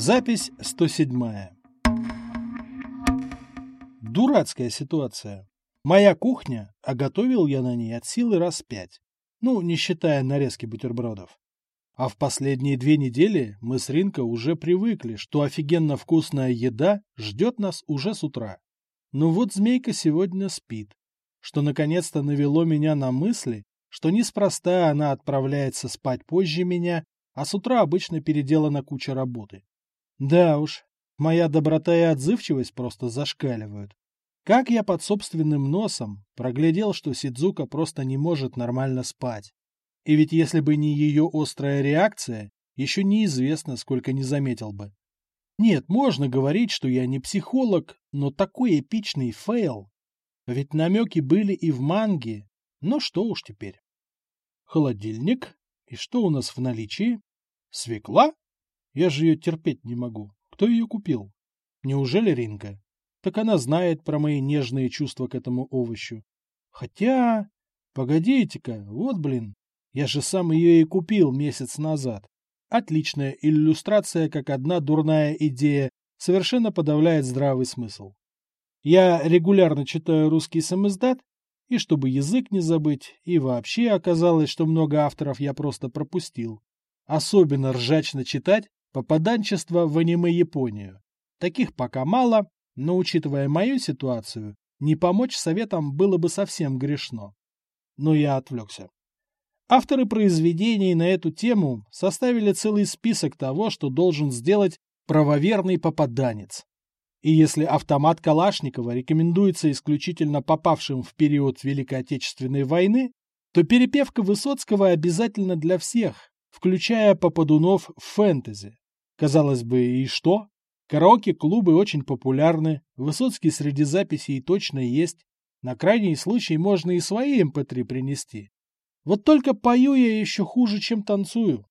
Запись 107. Дурацкая ситуация. Моя кухня, а готовил я на ней от силы раз пять. Ну, не считая нарезки бутербродов. А в последние две недели мы с Ринко уже привыкли, что офигенно вкусная еда ждет нас уже с утра. Но вот змейка сегодня спит, что наконец-то навело меня на мысли, что неспроста она отправляется спать позже меня, а с утра обычно переделана куча работы. Да уж, моя доброта и отзывчивость просто зашкаливают. Как я под собственным носом проглядел, что Сидзука просто не может нормально спать. И ведь если бы не ее острая реакция, еще неизвестно, сколько не заметил бы. Нет, можно говорить, что я не психолог, но такой эпичный фейл. Ведь намеки были и в манге, но что уж теперь. Холодильник. И что у нас в наличии? Свекла? Я же ее терпеть не могу. Кто ее купил? Неужели Ринга? Так она знает про мои нежные чувства к этому овощу. Хотя... Погодите-ка, вот блин. Я же сам ее и купил месяц назад. Отличная иллюстрация, как одна дурная идея совершенно подавляет здравый смысл. Я регулярно читаю русский самиздат, и чтобы язык не забыть, и вообще оказалось, что много авторов я просто пропустил. Особенно ржачно читать попаданчество в аниме-Японию. Таких пока мало, но, учитывая мою ситуацию, не помочь советам было бы совсем грешно. Но я отвлекся. Авторы произведений на эту тему составили целый список того, что должен сделать правоверный попаданец. И если автомат Калашникова рекомендуется исключительно попавшим в период Великой Отечественной войны, то перепевка Высоцкого обязательно для всех, включая попадунов в фэнтези. Казалось бы, и что? Караоке-клубы очень популярны, Высоцкий среди записей точно есть. На крайний случай можно и свои mp3 эм принести. Вот только пою я еще хуже, чем танцую.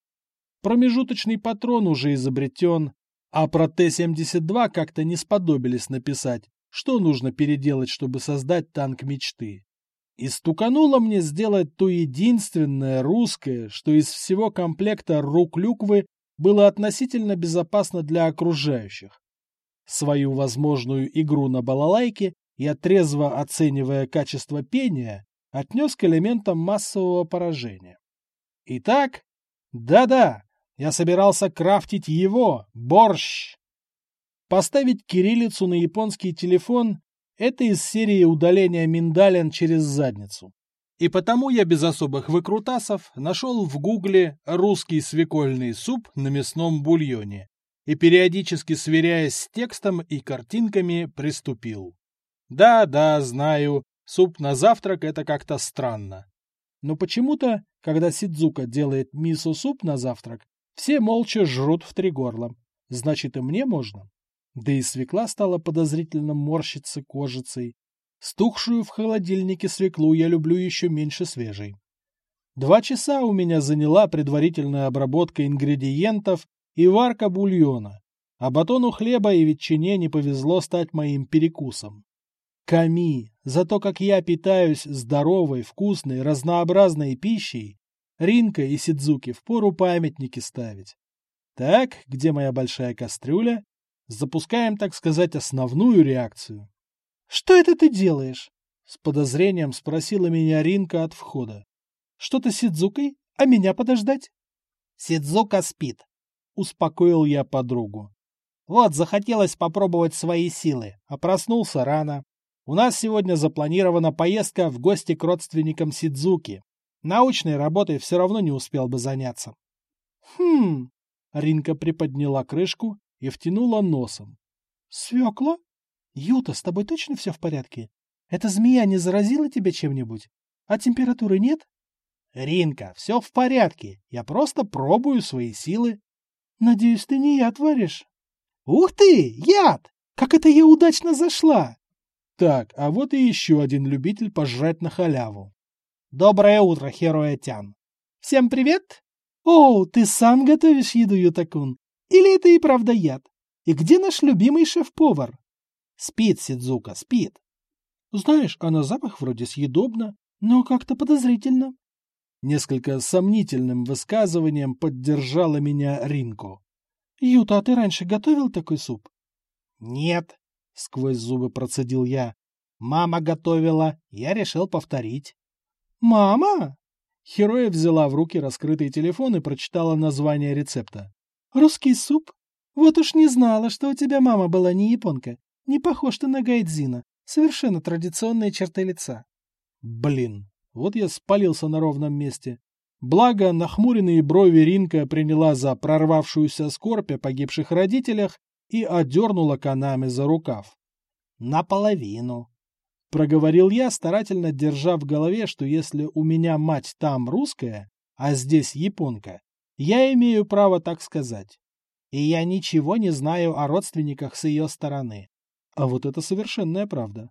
Промежуточный патрон уже изобретен, а про Т-72 как-то не сподобились написать, что нужно переделать, чтобы создать танк мечты. И стукануло мне сделать то единственное русское, что из всего комплекта рук-люквы было относительно безопасно для окружающих. Свою возможную игру на балалайке я, трезво оценивая качество пения, отнес к элементам массового поражения. Итак, да-да, я собирался крафтить его, борщ. Поставить кириллицу на японский телефон – это из серии удаления миндалин через задницу. И потому я без особых выкрутасов нашел в гугле русский свекольный суп на мясном бульоне и, периодически сверяясь с текстом и картинками, приступил. Да-да, знаю, суп на завтрак – это как-то странно. Но почему-то, когда Сидзука делает мисо-суп на завтрак, все молча жрут в три горла. Значит, и мне можно. Да и свекла стала подозрительно морщиться кожицей. Стухшую в холодильнике свеклу я люблю еще меньше свежей. Два часа у меня заняла предварительная обработка ингредиентов и варка бульона, а батону хлеба и ветчине не повезло стать моим перекусом. Ками, за то, как я питаюсь здоровой, вкусной, разнообразной пищей, Ринка и Сидзуки впору памятники ставить. Так, где моя большая кастрюля? Запускаем, так сказать, основную реакцию. «Что это ты делаешь?» С подозрением спросила меня Ринка от входа. «Что-то с Сидзукой? А меня подождать?» «Сидзука спит», — успокоил я подругу. «Вот, захотелось попробовать свои силы, а проснулся рано. У нас сегодня запланирована поездка в гости к родственникам Сидзуки. Научной работой все равно не успел бы заняться. Хм. Ринка приподняла крышку и втянула носом. Свекла? Юта, с тобой точно все в порядке? Эта змея не заразила тебя чем-нибудь? А температуры нет? Ринка, все в порядке. Я просто пробую свои силы. Надеюсь, ты не яд варишь? Ух ты, яд! Как это я удачно зашла! Так, а вот и еще один любитель пожрать на халяву. Доброе утро, Хероэтян. Всем привет? О, ты сам готовишь еду, Ютакун? Или это и правда яд? И где наш любимый шеф-повар? Спит, Сидзука, спит. Знаешь, а на запах вроде съедобно, но как-то подозрительно. Несколько сомнительным высказыванием поддержала меня Ринко. Юта, а ты раньше готовил такой суп? Нет, сквозь зубы процедил я. Мама готовила, я решил повторить. Мама? Хероя взяла в руки раскрытый телефон и прочитала название рецепта. Русский суп? Вот уж не знала, что у тебя мама была не японка. Не похож ты на Гайдзина. Совершенно традиционные черты лица. Блин, вот я спалился на ровном месте. Благо, нахмуренные брови Ринка приняла за прорвавшуюся скорбь о погибших родителях и одернула Канами за рукав. «Наполовину», — проговорил я, старательно держа в голове, что если у меня мать там русская, а здесь японка, я имею право так сказать. И я ничего не знаю о родственниках с ее стороны. А вот это совершенная правда.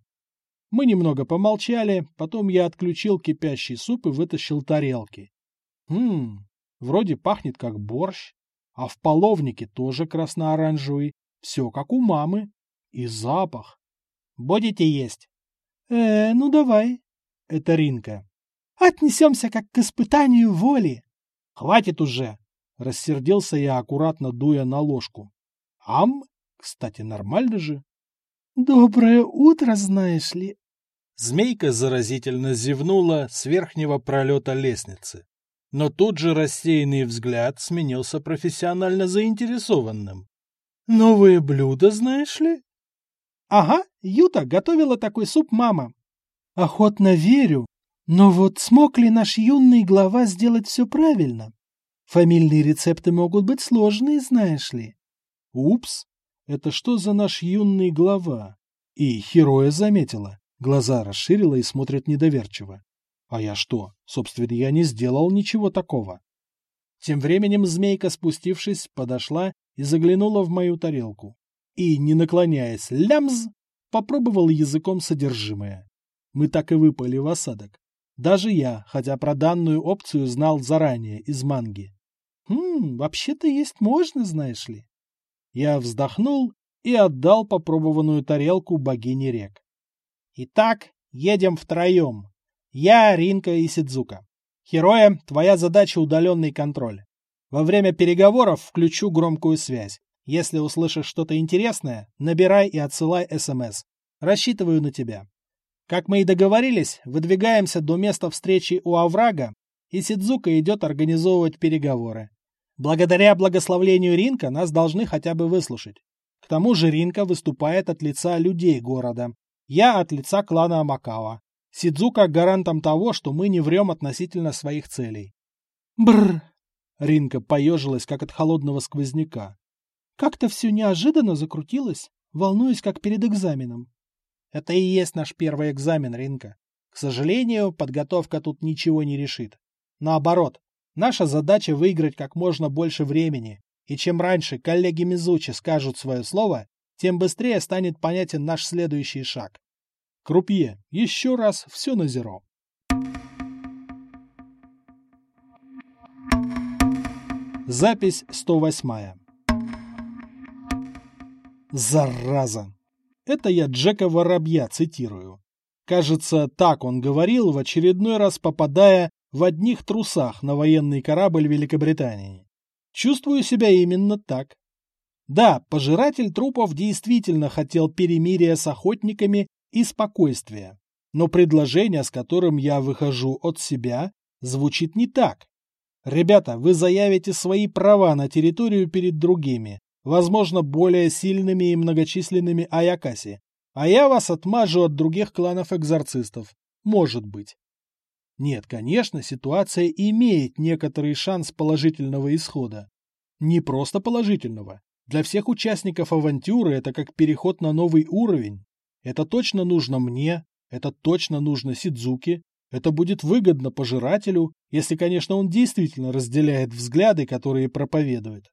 Мы немного помолчали, потом я отключил кипящий суп и вытащил тарелки. Хм, вроде пахнет как борщ, а в половнике тоже красно-оранжевый, все как у мамы. И запах. Будете есть? Э, ну давай. Это Ринка. Отнесемся как к испытанию воли. Хватит уже. Рассердился я, аккуратно дуя на ложку. Ам, кстати, нормально же. Доброе утро, знаешь ли. Змейка заразительно зевнула с верхнего пролета лестницы. Но тут же рассеянный взгляд сменился профессионально заинтересованным. «Новые блюда, знаешь ли?» «Ага, Юта готовила такой суп мама». «Охотно верю. Но вот смог ли наш юный глава сделать все правильно? Фамильные рецепты могут быть сложные, знаешь ли». «Упс, это что за наш юный глава?» И Хероя заметила, глаза расширила и смотрит недоверчиво. А я что? Собственно, я не сделал ничего такого. Тем временем змейка, спустившись, подошла и заглянула в мою тарелку. И, не наклоняясь лямз, попробовал языком содержимое. Мы так и выпали в осадок. Даже я, хотя про данную опцию знал заранее, из манги. Хм, вообще-то есть можно, знаешь ли. Я вздохнул и отдал попробованную тарелку богине рек. Итак, едем втроем. Я, Ринка и Сидзука. Хероя, твоя задача удаленный контроль. Во время переговоров включу громкую связь. Если услышишь что-то интересное, набирай и отсылай СМС. Рассчитываю на тебя. Как мы и договорились, выдвигаемся до места встречи у оврага, и Сидзука идет организовывать переговоры. Благодаря благословлению Ринка нас должны хотя бы выслушать. К тому же Ринка выступает от лица людей города. Я от лица клана Амакава. Сидзука гарантом того, что мы не врем относительно своих целей. Бррр. Ринка поежилась, как от холодного сквозняка. Как-то все неожиданно закрутилось, волнуюсь, как перед экзаменом. Это и есть наш первый экзамен, Ринка. К сожалению, подготовка тут ничего не решит. Наоборот, наша задача выиграть как можно больше времени, и чем раньше коллеги Мизучи скажут свое слово, тем быстрее станет понятен наш следующий шаг. Крупье, еще раз все на зеро. Запись 108. Зараза! Это я Джека Воробья цитирую. Кажется, так он говорил, в очередной раз попадая в одних трусах на военный корабль Великобритании. Чувствую себя именно так. Да, пожиратель трупов действительно хотел перемирия с охотниками и спокойствия. Но предложение, с которым я выхожу от себя, звучит не так. Ребята, вы заявите свои права на территорию перед другими, возможно, более сильными и многочисленными Аякаси, а я вас отмажу от других кланов экзорцистов. Может быть. Нет, конечно, ситуация имеет некоторый шанс положительного исхода. Не просто положительного. Для всех участников авантюры это как переход на новый уровень. Это точно нужно мне, это точно нужно Сидзуке, это будет выгодно пожирателю, если, конечно, он действительно разделяет взгляды, которые проповедует.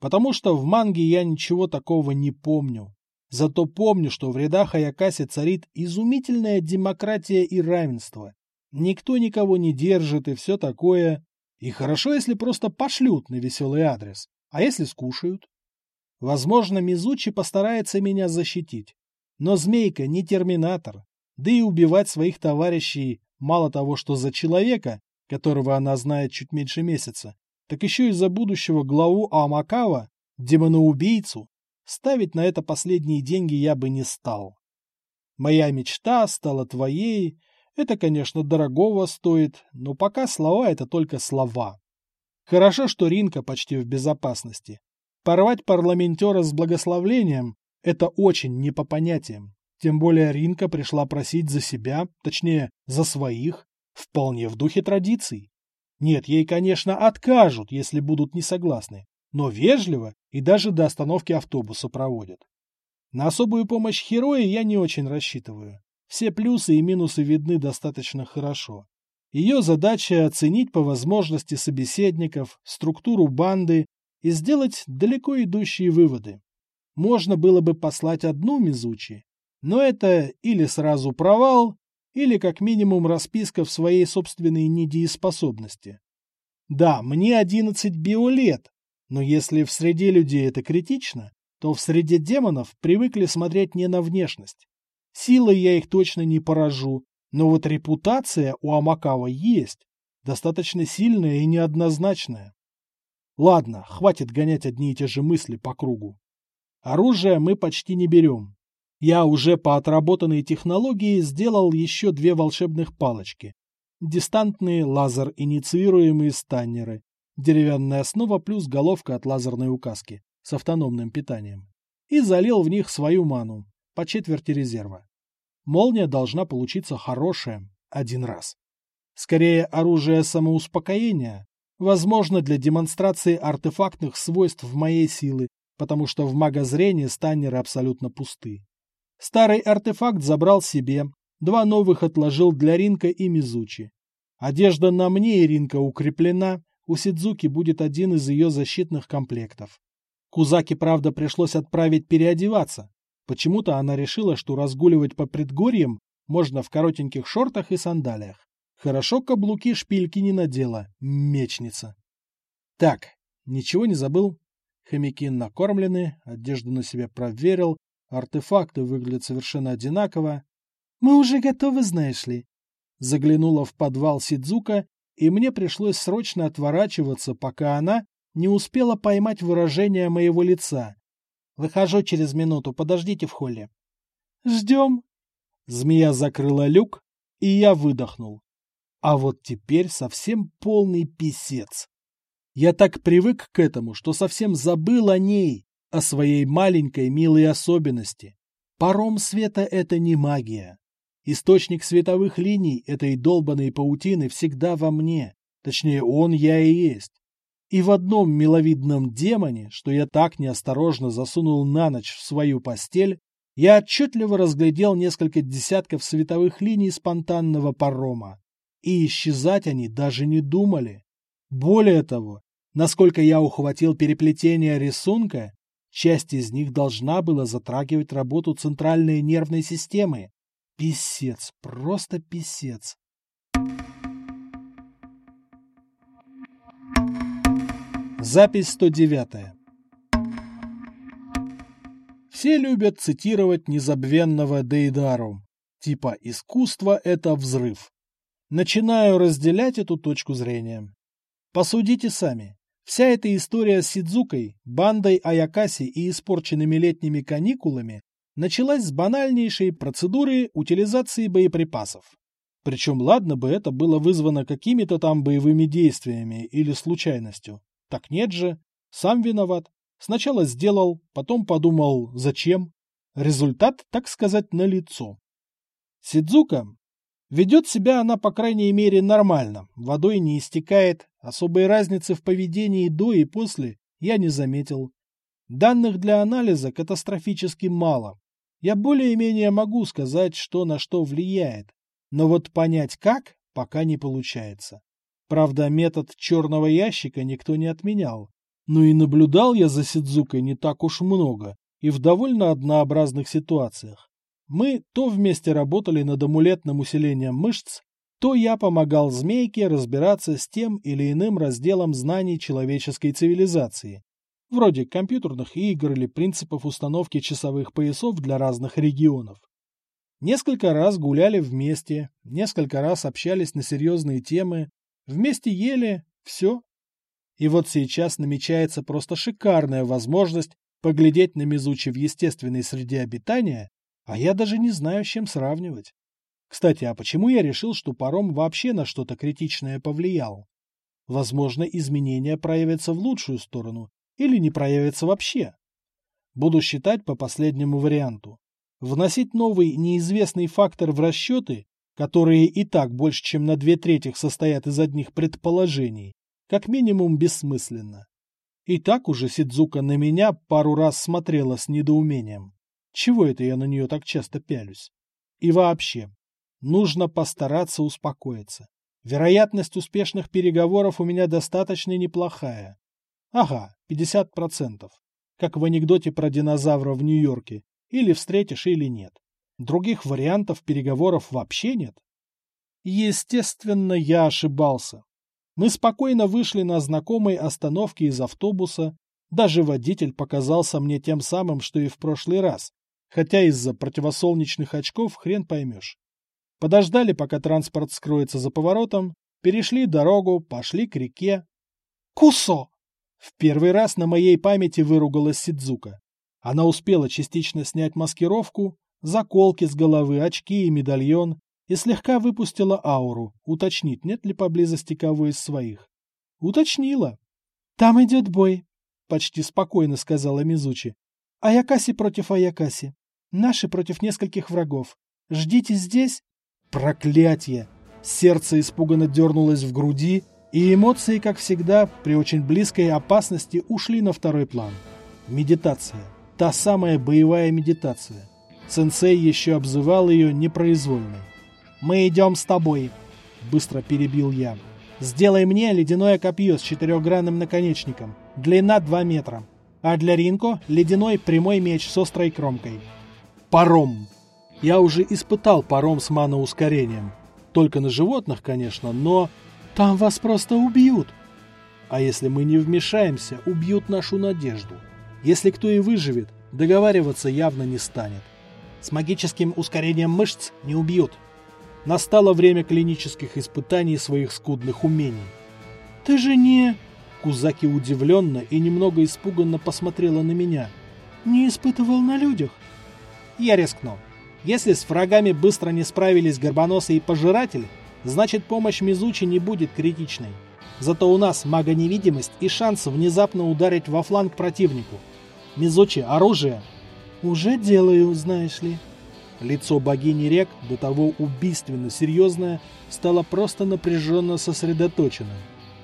Потому что в манге я ничего такого не помню. Зато помню, что в рядах Аякаси царит изумительная демократия и равенство. Никто никого не держит и все такое. И хорошо, если просто пошлют на веселый адрес. А если скушают? Возможно, Мизучи постарается меня защитить. Но Змейка не терминатор, да и убивать своих товарищей мало того, что за человека, которого она знает чуть меньше месяца, так еще и за будущего главу Амакава демоноубийцу, ставить на это последние деньги я бы не стал. Моя мечта стала твоей. Это, конечно, дорогого стоит, но пока слова — это только слова. Хорошо, что Ринка почти в безопасности. Порвать парламентера с благословлением – это очень не по понятиям. Тем более Ринка пришла просить за себя, точнее, за своих, вполне в духе традиций. Нет, ей, конечно, откажут, если будут не согласны, но вежливо и даже до остановки автобуса проводят. На особую помощь Хероя я не очень рассчитываю. Все плюсы и минусы видны достаточно хорошо. Ее задача оценить по возможности собеседников, структуру банды и сделать далеко идущие выводы. Можно было бы послать одну Мизучи, но это или сразу провал, или как минимум расписка в своей собственной недееспособности. Да, мне 11 биолет, но если в среде людей это критично, то в среде демонов привыкли смотреть не на внешность. Силой я их точно не поражу, но вот репутация у Амакава есть, достаточно сильная и неоднозначная. Ладно, хватит гонять одни и те же мысли по кругу. Оружие мы почти не берем. Я уже по отработанной технологии сделал еще две волшебных палочки. Дистантные лазер-инициируемые станнеры. Деревянная основа плюс головка от лазерной указки с автономным питанием. И залил в них свою ману, по четверти резерва. Молния должна получиться хорошая, один раз. Скорее оружие самоуспокоения, возможно для демонстрации артефактных свойств моей силы, потому что в магозрении станнеры абсолютно пусты. Старый артефакт забрал себе, два новых отложил для Ринка и Мизучи. Одежда на мне и Ринка укреплена, у Сидзуки будет один из ее защитных комплектов. Кузаки, правда, пришлось отправить переодеваться. Почему-то она решила, что разгуливать по предгорьям можно в коротеньких шортах и сандалиях. Хорошо каблуки шпильки не надела, мечница. Так, ничего не забыл? Хомяки накормлены, одежду на себя проверил, Артефакты выглядят совершенно одинаково. «Мы уже готовы, знаешь ли». Заглянула в подвал Сидзука, и мне пришлось срочно отворачиваться, пока она не успела поймать выражение моего лица. «Выхожу через минуту, подождите в холле». «Ждем». Змея закрыла люк, и я выдохнул. А вот теперь совсем полный писец. Я так привык к этому, что совсем забыл о ней о своей маленькой милой особенности. Паром света — это не магия. Источник световых линий этой долбанной паутины всегда во мне. Точнее, он я и есть. И в одном миловидном демоне, что я так неосторожно засунул на ночь в свою постель, я отчетливо разглядел несколько десятков световых линий спонтанного парома. И исчезать они даже не думали. Более того, насколько я ухватил переплетение рисунка, Часть из них должна была затрагивать работу центральной нервной системы. Писец, просто писец. Запись 109. Все любят цитировать незабвенного Дейдару. Типа «искусство – это взрыв». Начинаю разделять эту точку зрения. Посудите сами. Вся эта история с Сидзукой, бандой Аякаси и испорченными летними каникулами началась с банальнейшей процедуры утилизации боеприпасов. Причем ладно бы это было вызвано какими-то там боевыми действиями или случайностью. Так нет же, сам виноват. Сначала сделал, потом подумал, зачем. Результат, так сказать, налицо. Сидзука Ведет себя она, по крайней мере, нормально, водой не истекает, особой разницы в поведении до и после я не заметил. Данных для анализа катастрофически мало. Я более-менее могу сказать, что на что влияет, но вот понять как пока не получается. Правда, метод черного ящика никто не отменял. Но и наблюдал я за Сидзукой не так уж много и в довольно однообразных ситуациях. Мы то вместе работали над амулетным усилением мышц, то я помогал змейке разбираться с тем или иным разделом знаний человеческой цивилизации, вроде компьютерных игр или принципов установки часовых поясов для разных регионов. Несколько раз гуляли вместе, несколько раз общались на серьезные темы, вместе ели, все. И вот сейчас намечается просто шикарная возможность поглядеть на Мизучи в естественной среде обитания, а я даже не знаю, с чем сравнивать. Кстати, а почему я решил, что паром вообще на что-то критичное повлиял? Возможно, изменения проявятся в лучшую сторону или не проявятся вообще. Буду считать по последнему варианту. Вносить новый неизвестный фактор в расчеты, которые и так больше, чем на две трети состоят из одних предположений, как минимум бессмысленно. И так уже Сидзука на меня пару раз смотрела с недоумением. Чего это я на нее так часто пялюсь? И вообще, нужно постараться успокоиться. Вероятность успешных переговоров у меня достаточно неплохая. Ага, 50%. Как в анекдоте про динозавра в Нью-Йорке. Или встретишь, или нет. Других вариантов переговоров вообще нет. Естественно, я ошибался. Мы спокойно вышли на знакомой остановке из автобуса. Даже водитель показался мне тем самым, что и в прошлый раз. Хотя из-за противосолнечных очков хрен поймешь. Подождали, пока транспорт скроется за поворотом, перешли дорогу, пошли к реке. «Кусо!» В первый раз на моей памяти выругалась Сидзука. Она успела частично снять маскировку, заколки с головы, очки и медальон, и слегка выпустила ауру, уточнить, нет ли поблизости кого из своих. Уточнила. «Там идет бой», — почти спокойно сказала Мизучи. «Аякаси против Аякаси. Наши против нескольких врагов. Ждите здесь Проклятие! Сердце испуганно дернулось в груди, и эмоции, как всегда, при очень близкой опасности ушли на второй план. Медитация. Та самая боевая медитация. Сенсей еще обзывал ее непроизвольной. «Мы идем с тобой», — быстро перебил я. «Сделай мне ледяное копье с четырехгранным наконечником. Длина 2 метра. А для Ринко — ледяной прямой меч с острой кромкой». «Паром!» Я уже испытал паром с маноускорением. Только на животных, конечно, но... Там вас просто убьют. А если мы не вмешаемся, убьют нашу надежду. Если кто и выживет, договариваться явно не станет. С магическим ускорением мышц не убьют. Настало время клинических испытаний своих скудных умений. «Ты же не...» Кузаки удивленно и немного испуганно посмотрела на меня. «Не испытывал на людях?» «Я рискну», если с врагами быстро не справились Горбоносы и Пожиратель, значит помощь Мизучи не будет критичной. Зато у нас мага-невидимость и шанс внезапно ударить во фланг противнику. Мизучи, оружие! Уже делаю, знаешь ли. Лицо богини рек, до того убийственно серьезное, стало просто напряженно сосредоточенным.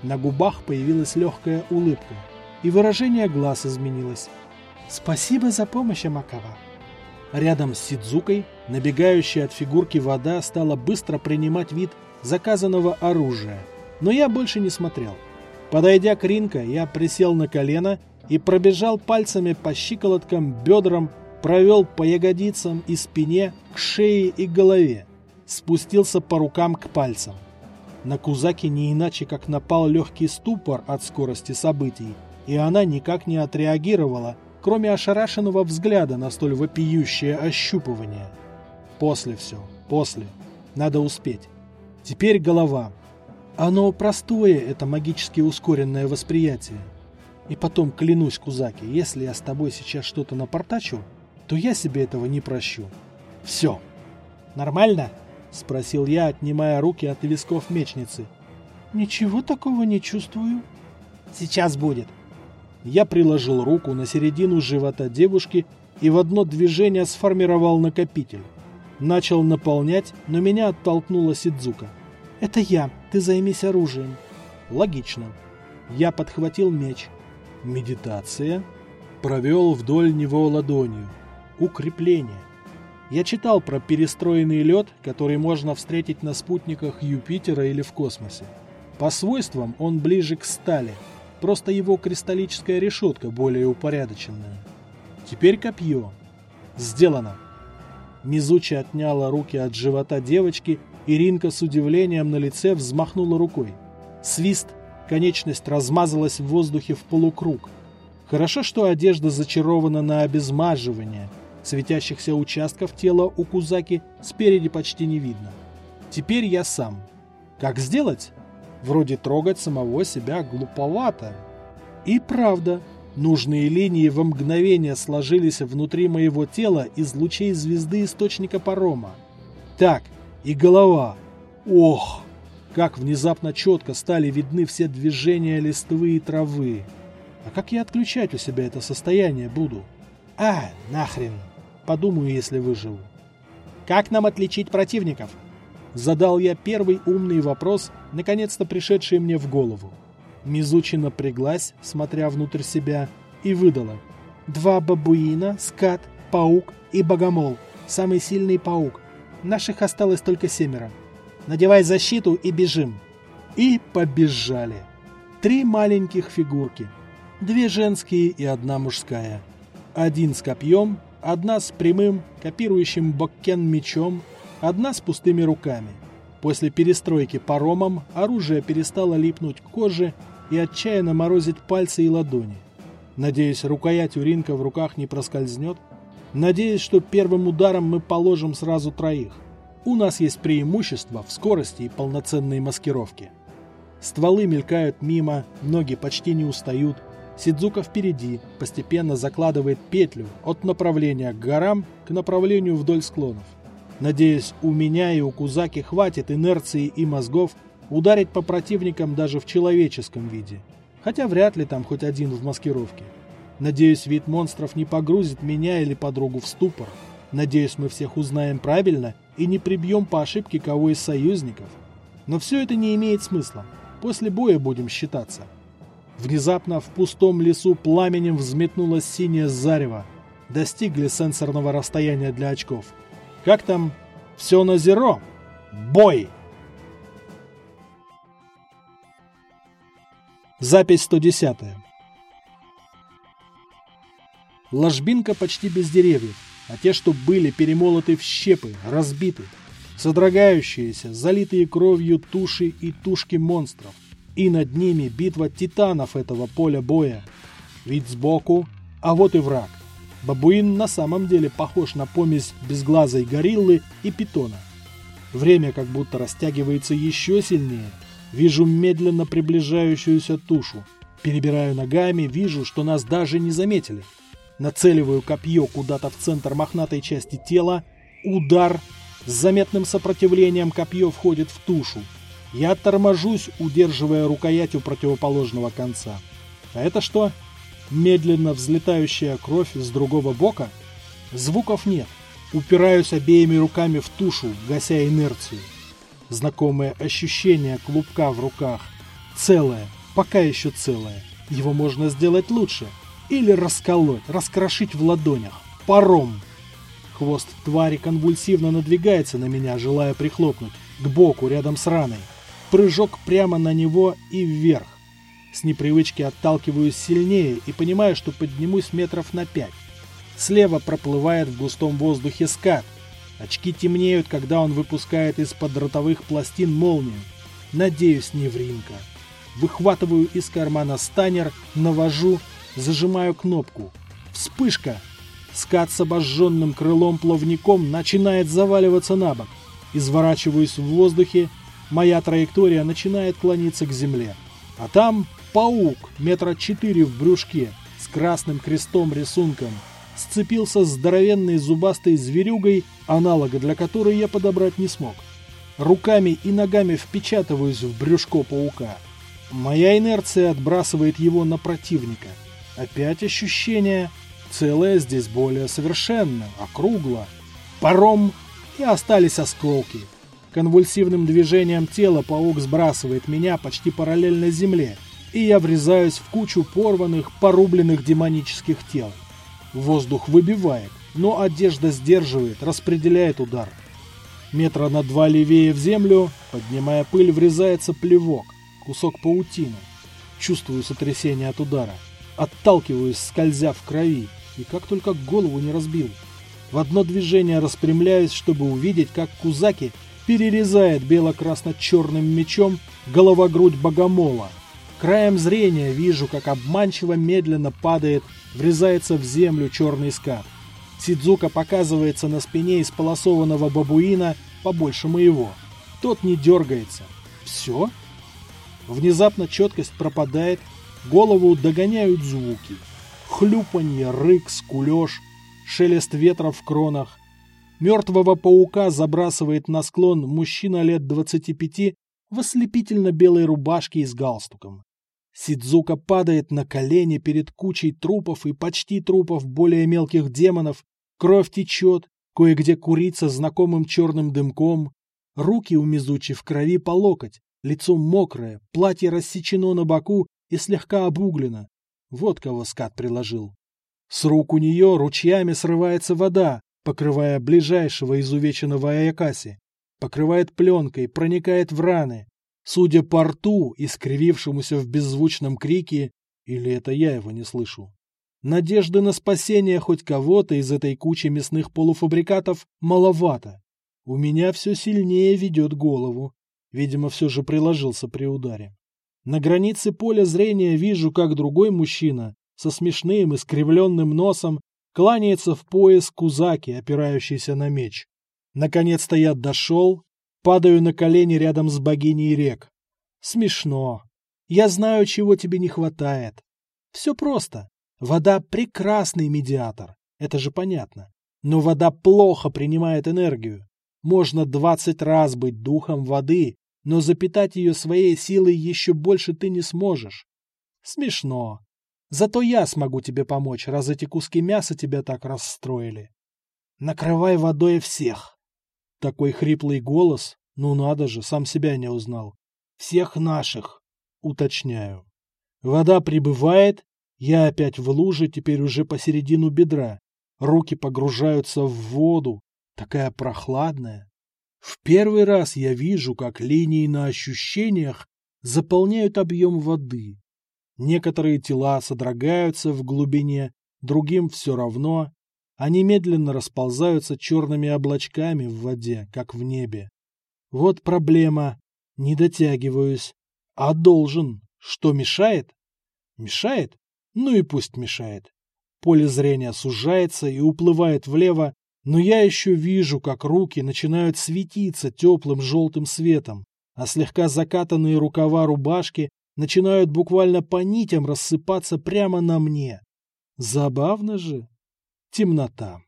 На губах появилась легкая улыбка, и выражение глаз изменилось. «Спасибо за помощь, Амакава. Рядом с Сидзукой, набегающая от фигурки вода стала быстро принимать вид заказанного оружия, но я больше не смотрел. Подойдя к Ринко, я присел на колено и пробежал пальцами по щиколоткам, бедрам, провел по ягодицам и спине, к шее и голове, спустился по рукам к пальцам. На Кузаке не иначе как напал легкий ступор от скорости событий, и она никак не отреагировала, кроме ошарашенного взгляда на столь вопиющее ощупывание. После все, после. Надо успеть. Теперь голова. Оно простое, это магически ускоренное восприятие. И потом, клянусь, Кузаки, если я с тобой сейчас что-то напортачу, то я себе этого не прощу. Все. Нормально? Спросил я, отнимая руки от висков мечницы. Ничего такого не чувствую. Сейчас будет. Я приложил руку на середину живота девушки и в одно движение сформировал накопитель. Начал наполнять, но меня оттолкнула Сидзука. «Это я, ты займись оружием». «Логично». Я подхватил меч. Медитация. Провел вдоль него ладонью. Укрепление. Я читал про перестроенный лед, который можно встретить на спутниках Юпитера или в космосе. По свойствам он ближе к стали – Просто его кристаллическая решетка более упорядоченная. Теперь копье. Сделано. Мизучи отняла руки от живота девочки, и Ринка с удивлением на лице взмахнула рукой. Свист, конечность размазалась в воздухе в полукруг. Хорошо, что одежда зачарована на обезмаживание. Светящихся участков тела у Кузаки спереди почти не видно. Теперь я сам. Как сделать? Вроде трогать самого себя глуповато. И правда, нужные линии во мгновение сложились внутри моего тела из лучей звезды источника парома. Так, и голова. Ох! Как внезапно четко стали видны все движения листвы и травы. А как я отключать у себя это состояние буду? А, нахрен. Подумаю, если выживу. Как нам отличить противников? Задал я первый умный вопрос, наконец-то пришедший мне в голову. Мизучи напряглась, смотря внутрь себя, и выдала. Два бабуина, скат, паук и богомол. Самый сильный паук. Наших осталось только семеро. Надевай защиту и бежим. И побежали. Три маленьких фигурки. Две женские и одна мужская. Один с копьем, одна с прямым, копирующим боккен мечом, одна с пустыми руками. После перестройки паромом оружие перестало липнуть к коже и отчаянно морозить пальцы и ладони. Надеюсь, рукоять у Ринка в руках не проскользнет. Надеюсь, что первым ударом мы положим сразу троих. У нас есть преимущество в скорости и полноценной маскировке. Стволы мелькают мимо, ноги почти не устают. Сидзука впереди, постепенно закладывает петлю от направления к горам к направлению вдоль склонов. Надеюсь, у меня и у Кузаки хватит инерции и мозгов ударить по противникам даже в человеческом виде. Хотя вряд ли там хоть один в маскировке. Надеюсь, вид монстров не погрузит меня или подругу в ступор. Надеюсь, мы всех узнаем правильно и не прибьем по ошибке кого из союзников. Но все это не имеет смысла. После боя будем считаться. Внезапно в пустом лесу пламенем взметнулось синее зарево. Достигли сенсорного расстояния для очков. Как там? Все на зеро? Бой! Запись 110. Ложбинка почти без деревьев, а те, что были, перемолоты в щепы, разбиты. Содрогающиеся, залитые кровью туши и тушки монстров. И над ними битва титанов этого поля боя. Ведь сбоку, а вот и враг. Бабуин на самом деле похож на помесь безглазой гориллы и питона. Время как будто растягивается еще сильнее – Вижу медленно приближающуюся тушу. Перебираю ногами, вижу, что нас даже не заметили. Нацеливаю копье куда-то в центр мохнатой части тела. Удар. С заметным сопротивлением копье входит в тушу. Я торможусь, удерживая рукоять у противоположного конца. А это что? Медленно взлетающая кровь с другого бока? Звуков нет. Упираюсь обеими руками в тушу, гася инерцию. Знакомое ощущение клубка в руках. Целое, пока еще целое. Его можно сделать лучше. Или расколоть, раскрошить в ладонях. Паром. Хвост твари конвульсивно надвигается на меня, желая прихлопнуть. К боку, рядом с раной. Прыжок прямо на него и вверх. С непривычки отталкиваюсь сильнее и понимаю, что поднимусь метров на пять. Слева проплывает в густом воздухе скат. Очки темнеют, когда он выпускает из-под ротовых пластин молнию. Надеюсь, не Вринка. Выхватываю из кармана станер, навожу, зажимаю кнопку. Вспышка! Скат с обожженным крылом-плавником начинает заваливаться на бок. Изворачиваюсь в воздухе, моя траектория начинает клониться к земле. А там паук метра четыре в брюшке с красным крестом-рисунком сцепился с здоровенной зубастой зверюгой, аналога для которой я подобрать не смог. Руками и ногами впечатываюсь в брюшко паука. Моя инерция отбрасывает его на противника. Опять ощущение. Целое здесь более совершенно, округло. Паром и остались осколки. Конвульсивным движением тела паук сбрасывает меня почти параллельно земле, и я врезаюсь в кучу порванных, порубленных демонических тел. Воздух выбивает, но одежда сдерживает, распределяет удар. Метра на два левее в землю, поднимая пыль, врезается плевок, кусок паутины. Чувствую сотрясение от удара. Отталкиваюсь, скользя в крови, и как только голову не разбил. В одно движение распрямляюсь, чтобы увидеть, как Кузаки перерезает бело-красно-черным мечом голова-грудь богомола. Краем зрения вижу, как обманчиво медленно падает врезается в землю черный скат. Сидзука показывается на спине исполосованного бабуина побольше моего. Тот не дергается. Все? Внезапно четкость пропадает, голову догоняют звуки. Хлюпанье, рык, скулеж, шелест ветра в кронах. Мертвого паука забрасывает на склон мужчина лет 25 в ослепительно белой рубашке и с галстуком. Сидзука падает на колени перед кучей трупов и почти трупов более мелких демонов, кровь течет, кое-где курица знакомым черным дымком, руки у Мизучи в крови по локоть, лицо мокрое, платье рассечено на боку и слегка обуглено. Вот кого скат приложил. С рук у нее ручьями срывается вода, покрывая ближайшего изувеченного Аякаси, покрывает пленкой, проникает в раны. Судя по рту, искривившемуся в беззвучном крике, или это я его не слышу, надежды на спасение хоть кого-то из этой кучи мясных полуфабрикатов маловато. У меня все сильнее ведет голову. Видимо, все же приложился при ударе. На границе поля зрения вижу, как другой мужчина со смешным искривленным носом кланяется в пояс Кузаки, опирающийся на меч. Наконец-то я дошел, падаю на колени рядом с богиней рек. Смешно. Я знаю, чего тебе не хватает. Все просто. Вода – прекрасный медиатор, это же понятно. Но вода плохо принимает энергию. Можно двадцать раз быть духом воды, но запитать ее своей силой еще больше ты не сможешь. Смешно. Зато я смогу тебе помочь, раз эти куски мяса тебя так расстроили. Накрывай водой всех. Такой хриплый голос, ну надо же, сам себя не узнал. Всех наших, уточняю. Вода прибывает, я опять в луже, теперь уже посередину бедра. Руки погружаются в воду, такая прохладная. В первый раз я вижу, как линии на ощущениях заполняют объем воды. Некоторые тела содрогаются в глубине, другим все равно. Они медленно расползаются черными облачками в воде, как в небе. Вот проблема. Не дотягиваюсь. А должен. Что мешает? Мешает? Ну и пусть мешает. Поле зрения сужается и уплывает влево, но я еще вижу, как руки начинают светиться теплым желтым светом, а слегка закатанные рукава рубашки начинают буквально по нитям рассыпаться прямо на мне. Забавно же. Темнота.